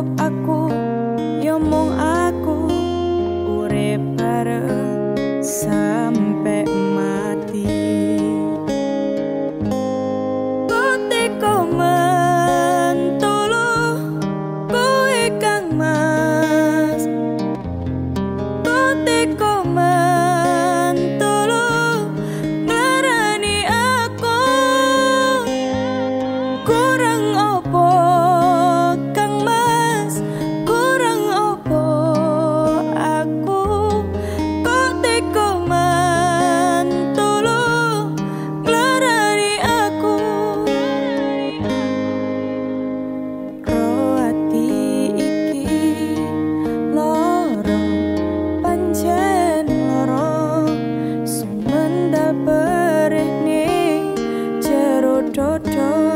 Aku yo aku urip bareng sama trot trot